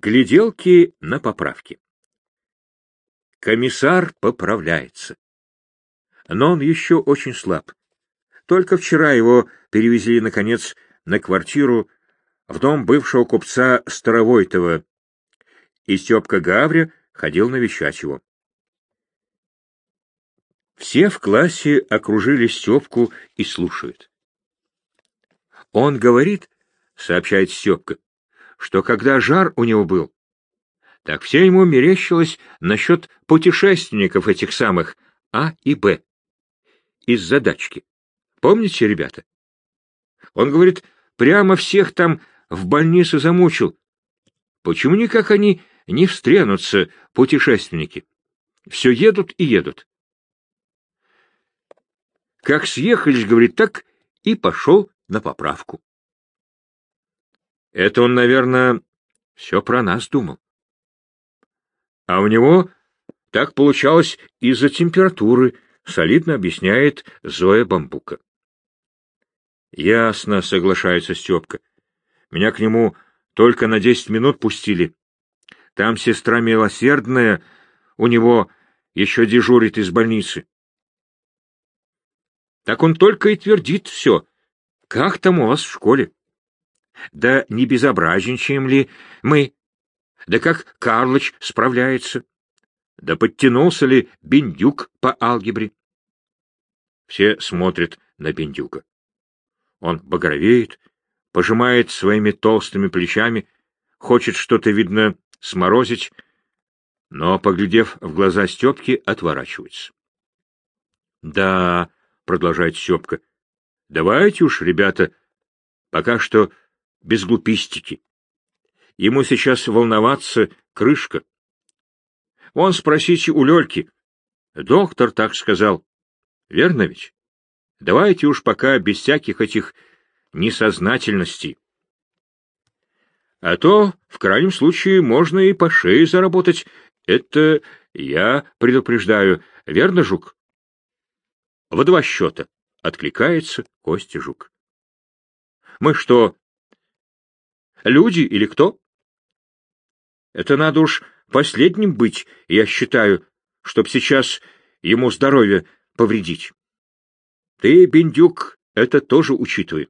Гляделки на поправки. Комиссар поправляется. Но он еще очень слаб. Только вчера его перевезли, наконец, на квартиру в дом бывшего купца Старовойтова, и Степка Гавря ходил навещать его. Все в классе окружили Степку и слушают. Он говорит, — сообщает Степка, — что когда жар у него был, так все ему мерещилось насчет путешественников этих самых А и Б из задачки. Помните, ребята? Он говорит, прямо всех там в больницу замучил. Почему никак они не встрянутся, путешественники? Все едут и едут. Как съехались, говорит, так и пошел на поправку. Это он, наверное, все про нас думал. А у него так получалось из-за температуры, солидно объясняет Зоя Бамбука. Ясно, соглашается Степка. Меня к нему только на десять минут пустили. Там сестра милосердная у него еще дежурит из больницы. Так он только и твердит все. Как там у вас в школе? Да не безобразничаем ли мы? Да как Карлыч справляется? Да подтянулся ли Бендюк по алгебре? Все смотрят на Бендюка. Он багровеет, пожимает своими толстыми плечами, хочет что-то, видно, сморозить, но, поглядев в глаза Степки, отворачивается. — Да, — продолжает Степка, — давайте уж, ребята, пока что без глупистики. Ему сейчас волноваться крышка. Вон спросите у Лёльки. Доктор так сказал. Верно ведь? Давайте уж пока без всяких этих несознательностей. А то, в крайнем случае, можно и по шее заработать. Это я предупреждаю. Верно, Жук? В два счета. Откликается Костя Жук. Мы что, люди или кто? Это надо уж последним быть, я считаю, чтоб сейчас ему здоровье повредить. Ты, Бендюк, это тоже учитывай.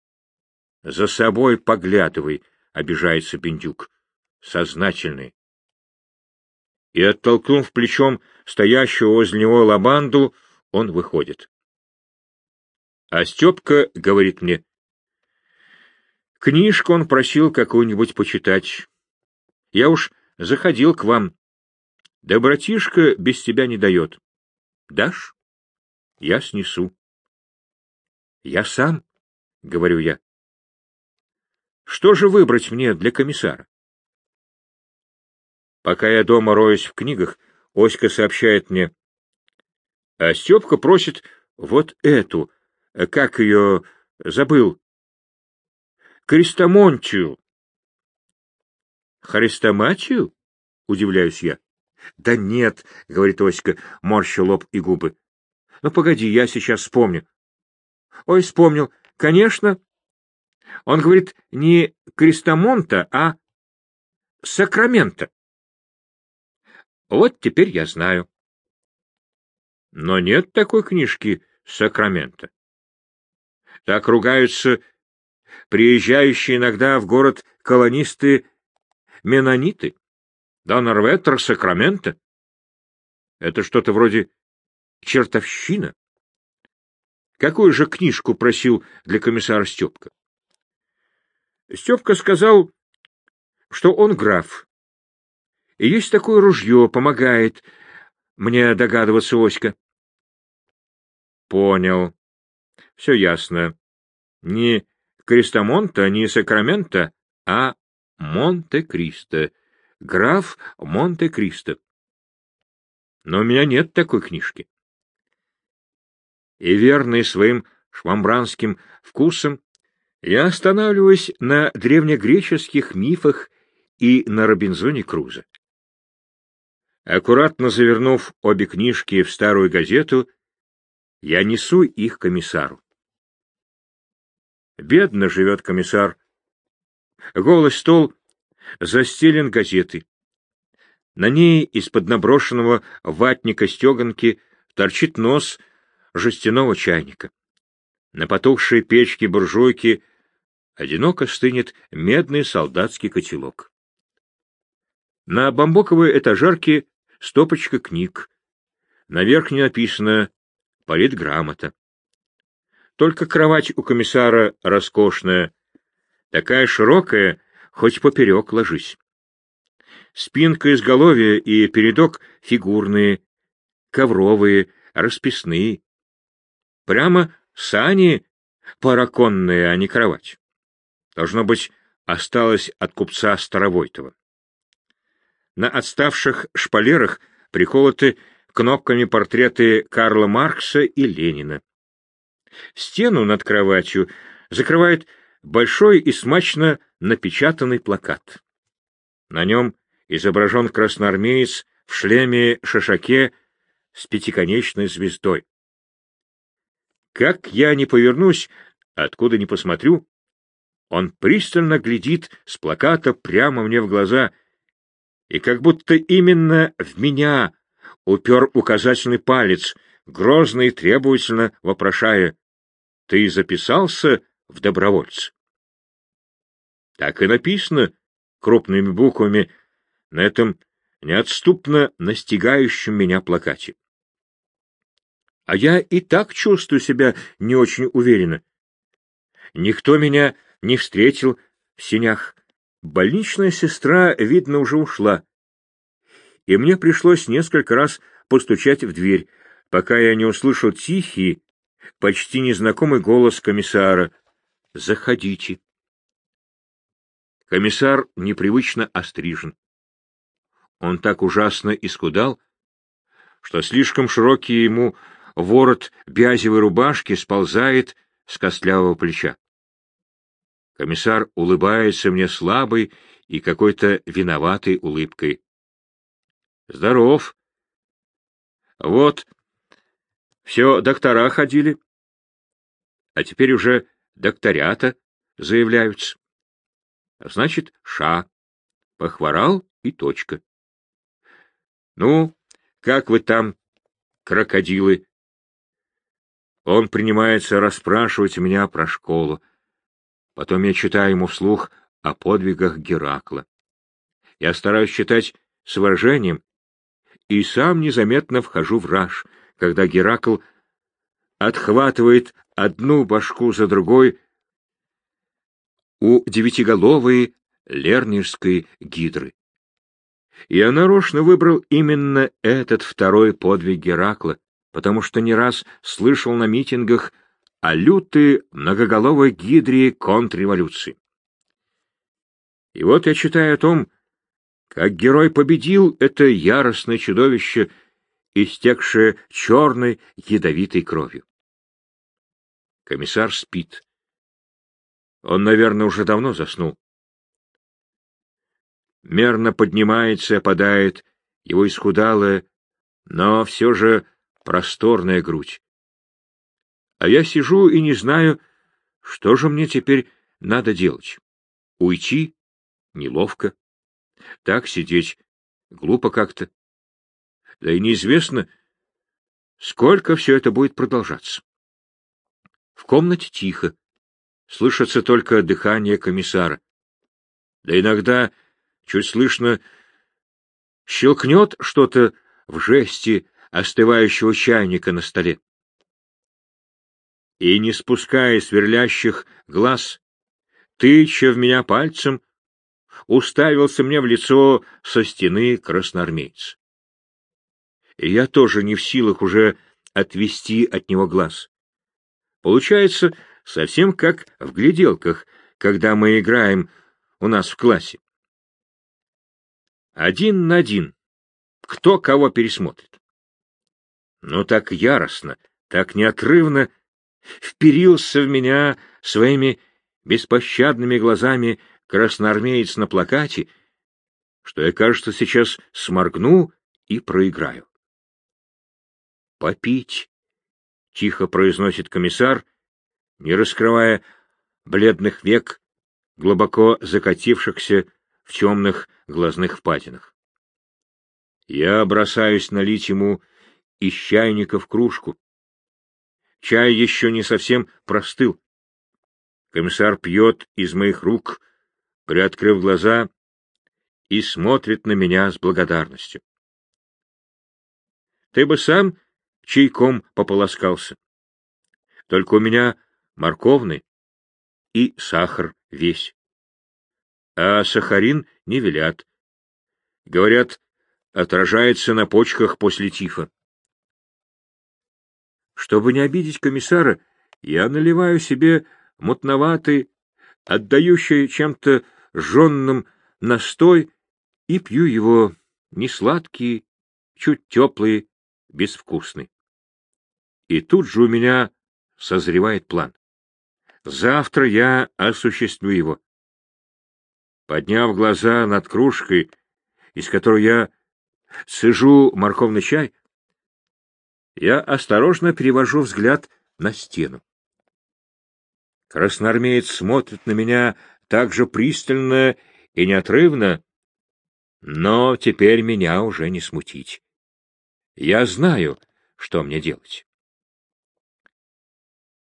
— За собой поглядывай, — обижается Бендюк, сознательный. И, оттолкнув плечом стоящего возле него лабанду, он выходит. А Степка говорит мне, книжку он просил какую-нибудь почитать. Я уж заходил к вам. Да братишка без тебя не дает. Дашь? Я снесу. Я сам, — говорю я. Что же выбрать мне для комиссара? Пока я дома роюсь в книгах, Оська сообщает мне. А Степка просит вот эту, как ее, забыл, Крестомонтию. Христоматию? Удивляюсь я. Да нет, говорит Оська, морща лоб и губы. Ну, погоди, я сейчас вспомню. Ой, вспомнил. Конечно. Он говорит не Крестомонта, а Сакрамента. Вот теперь я знаю. Но нет такой книжки Сакрамента. Так ругаются приезжающие иногда в город колонисты-менониты. Донорветтер Сакрамента. Это что-то вроде чертовщина. Какую же книжку просил для комиссара Степка? Степка сказал, что он граф. И есть такое ружье, помогает мне догадываться Оська. Понял. Все ясно. Не Крестомонта, не Сакрамента, а Монте-Кристо. Граф Монте-Кристо. Но у меня нет такой книжки. И верный своим швамбранским вкусом, я останавливаюсь на древнегреческих мифах и на Робинзоне Крузо. Аккуратно завернув обе книжки в старую газету, я несу их комиссару. Бедно живет комиссар. Голый стол застелен газетой. На ней из-под наброшенного ватника стеганки торчит нос жестяного чайника. На потухшей печке буржуйки одиноко стынет медный солдатский котелок. На бамбуковой этажерке стопочка книг. На верхней написано «Политграмота». Только кровать у комиссара роскошная, такая широкая, хоть поперек ложись. Спинка изголовья и передок фигурные, ковровые, расписные. Прямо сани параконные, а не кровать. Должно быть, осталось от купца Старовойтова. На отставших шпалерах приколоты кнопками портреты Карла Маркса и Ленина. Стену над кроватью закрывает большой и смачно напечатанный плакат. На нем изображен красноармеец в шлеме-шашаке с пятиконечной звездой. Как я не повернусь, откуда не посмотрю, он пристально глядит с плаката прямо мне в глаза, и как будто именно в меня упер указательный палец, грозно и требовательно вопрошая, «Ты записался в добровольцы?» Так и написано крупными буквами на этом неотступно настигающем меня плакате. А я и так чувствую себя не очень уверенно. Никто меня не встретил в синях. Больничная сестра, видно, уже ушла. И мне пришлось несколько раз постучать в дверь, пока я не услышал тихий, почти незнакомый голос комиссара. «Заходите». Комиссар непривычно острижен. Он так ужасно искудал, что слишком широкий ему ворот бязевой рубашки сползает с костлявого плеча. Комиссар улыбается мне слабой и какой-то виноватой улыбкой. — Здоров. — Вот, все доктора ходили. А теперь уже докторята заявляются. Значит, ша. Похворал и точка. Ну, как вы там, крокодилы? Он принимается расспрашивать меня про школу. Потом я читаю ему вслух о подвигах Геракла. Я стараюсь читать с выражением, и сам незаметно вхожу в раж, когда Геракл отхватывает одну башку за другой у девятиголовой лернерской гидры. Я нарочно выбрал именно этот второй подвиг Геракла, потому что не раз слышал на митингах о лютой многоголовой гидре контрреволюции. И вот я читаю о том, как герой победил это яростное чудовище, истекшее черной ядовитой кровью. Комиссар спит. Он, наверное, уже давно заснул мерно поднимается и опадает его исхудалая, но все же просторная грудь. А я сижу и не знаю, что же мне теперь надо делать. Уйти? Неловко. Так сидеть? Глупо как-то. Да и неизвестно, сколько все это будет продолжаться. В комнате тихо. Слышится только дыхание комиссара. Да иногда чуть слышно щелкнет что-то в жесте остывающего чайника на столе. И, не спуская сверлящих глаз, тыча в меня пальцем, уставился мне в лицо со стены красноармейц. И я тоже не в силах уже отвести от него глаз. Получается, совсем как в гляделках, когда мы играем у нас в классе. Один на один. Кто кого пересмотрит? Но так яростно, так неотрывно вперился в меня своими беспощадными глазами красноармеец на плакате, что я, кажется, сейчас сморгну и проиграю. «Попить», — тихо произносит комиссар, не раскрывая бледных век, глубоко закатившихся в темных глазных впадинах. Я бросаюсь налить ему из чайника в кружку. Чай еще не совсем простыл. Комиссар пьет из моих рук, приоткрыв глаза, и смотрит на меня с благодарностью. Ты бы сам чайком пополоскался. Только у меня морковный и сахар весь. А сахарин не велят. Говорят, отражается на почках после тифа. Чтобы не обидеть комиссара, я наливаю себе мутноватый, отдающий чем-то жженным настой и пью его не сладкий, чуть теплый, безвкусный. И тут же у меня созревает план. Завтра я осуществлю его. Подняв глаза над кружкой, из которой я сижу морковный чай, я осторожно перевожу взгляд на стену. Красноармеец смотрит на меня так же пристально и неотрывно, но теперь меня уже не смутить. Я знаю, что мне делать.